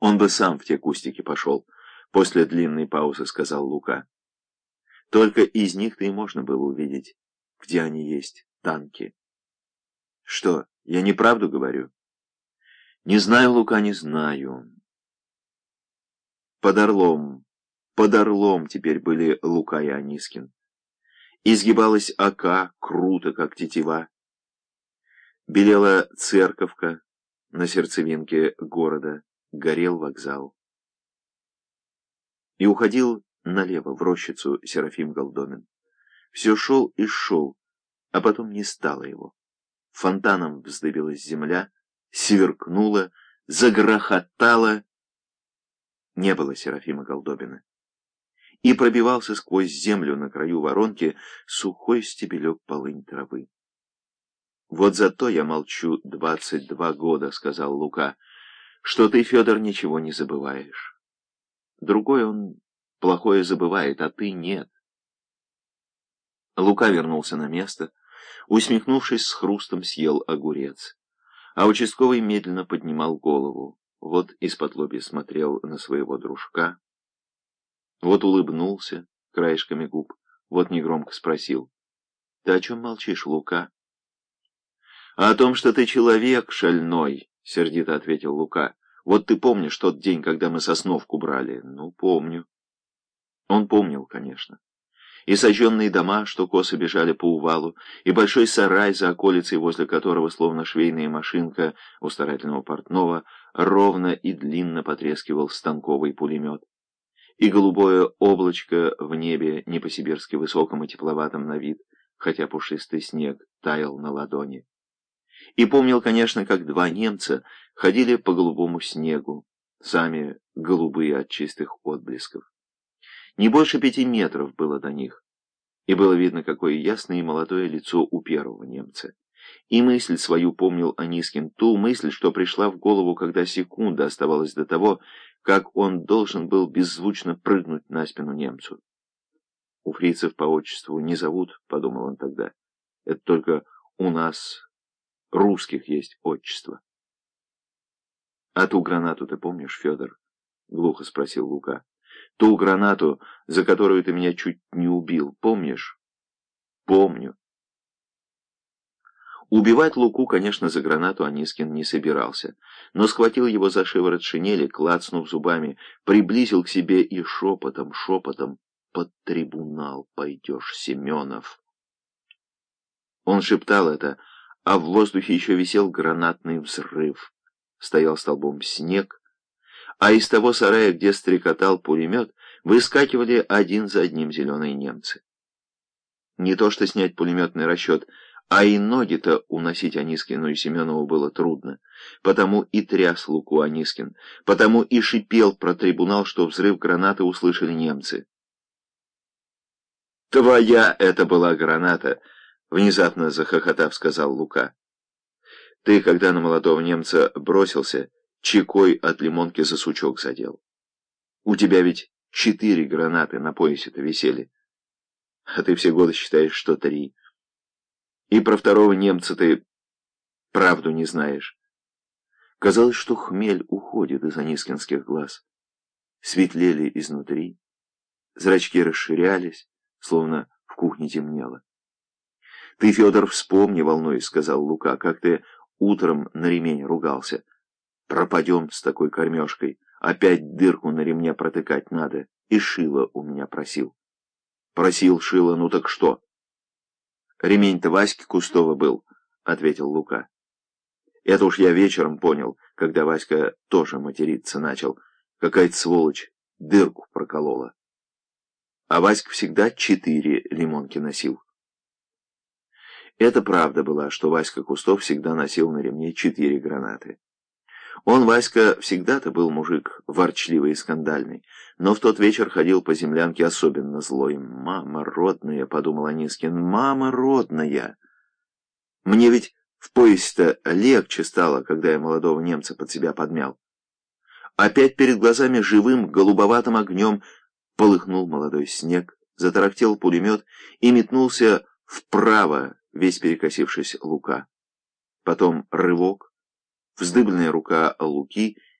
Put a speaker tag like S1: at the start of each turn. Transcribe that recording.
S1: Он бы сам в те кустики пошел. После длинной паузы сказал Лука. Только из них-то и можно было увидеть, где они есть, танки. Что, я неправду говорю? Не знаю, Лука, не знаю. Под Орлом, под Орлом теперь были Лука и Анискин. Изгибалась ока, круто, как тетива. Белела церковка на сердцевинке города, горел вокзал. И уходил налево, в рощицу Серафим Голдомин. Все шел и шел, а потом не стало его. Фонтаном вздыбилась земля, сверкнула, загрохотала. Не было Серафима Голдобина. И пробивался сквозь землю на краю воронки сухой стебелек полынь травы. «Вот зато я молчу двадцать два года», — сказал Лука, — «что ты, Федор, ничего не забываешь. Другой он плохое забывает, а ты нет». Лука вернулся на место, усмехнувшись, с хрустом съел огурец. А участковый медленно поднимал голову, вот из-под лоби смотрел на своего дружка, вот улыбнулся краешками губ, вот негромко спросил. «Ты о чем молчишь, Лука?» «А «О том, что ты человек шальной», — сердито ответил Лука. «Вот ты помнишь тот день, когда мы сосновку брали?» «Ну, помню». Он помнил, конечно. И сожженные дома, что косо бежали по увалу, и большой сарай за околицей, возле которого, словно швейная машинка у старательного портного, ровно и длинно потрескивал станковый пулемет. И голубое облачко в небе не по-сибирски высоком и тепловатом на вид, хотя пушистый снег таял на ладони. И помнил, конечно, как два немца ходили по голубому снегу, сами голубые от чистых отблесков. Не больше пяти метров было до них, и было видно, какое ясное и молодое лицо у первого немца. И мысль свою помнил Анискин, ту мысль, что пришла в голову, когда секунда оставалась до того, как он должен был беззвучно прыгнуть на спину немцу. «У фрицев по отчеству не зовут», — подумал он тогда. «Это только у нас русских есть отчество. «А ту гранату ты помнишь, Федор?» — глухо спросил Лука. «Ту гранату, за которую ты меня чуть не убил, помнишь?» «Помню». Убивать Луку, конечно, за гранату Анискин не собирался, но схватил его за шиворот шинели, клацнув зубами, приблизил к себе и шепотом, шепотом «Под трибунал пойдешь, Семенов!» Он шептал это, — а в воздухе еще висел гранатный взрыв. Стоял столбом снег, а из того сарая, где стрекотал пулемет, выскакивали один за одним зеленые немцы. Не то что снять пулеметный расчет, а и ноги-то уносить Анискину и Семенову было трудно. Потому и тряс Луку Анискин, потому и шипел про трибунал, что взрыв гранаты услышали немцы. «Твоя это была граната!» Внезапно захохотав, сказал Лука. Ты, когда на молодого немца бросился, чекой от лимонки за сучок задел. У тебя ведь четыре гранаты на поясе-то висели. А ты все годы считаешь, что три. И про второго немца ты правду не знаешь. Казалось, что хмель уходит из анискинских глаз. Светлели изнутри, зрачки расширялись, словно в кухне темнело. «Ты, Федор, вспомни, волнуюсь», — сказал Лука, — «как ты утром на ремень ругался. Пропадем с такой кормежкой. Опять дырку на ремне протыкать надо. И Шила у меня просил». «Просил Шила, ну так что?» «Ремень-то Васьки Кустова был», — ответил Лука. «Это уж я вечером понял, когда Васька тоже материться начал. Какая-то сволочь дырку проколола. А Васька всегда четыре лимонки носил». Это правда была, что Васька Кустов всегда носил на ремне четыре гранаты. Он, Васька, всегда-то был мужик ворчливый и скандальный, но в тот вечер ходил по землянке особенно злой. «Мама родная», — подумал Анискин, — «мама родная». Мне ведь в поясе-то легче стало, когда я молодого немца под себя подмял. Опять перед глазами живым голубоватым огнем полыхнул молодой снег, затарахтел пулемет и метнулся вправо, весь перекосившись Лука. Потом рывок, вздыбленная рука Луки —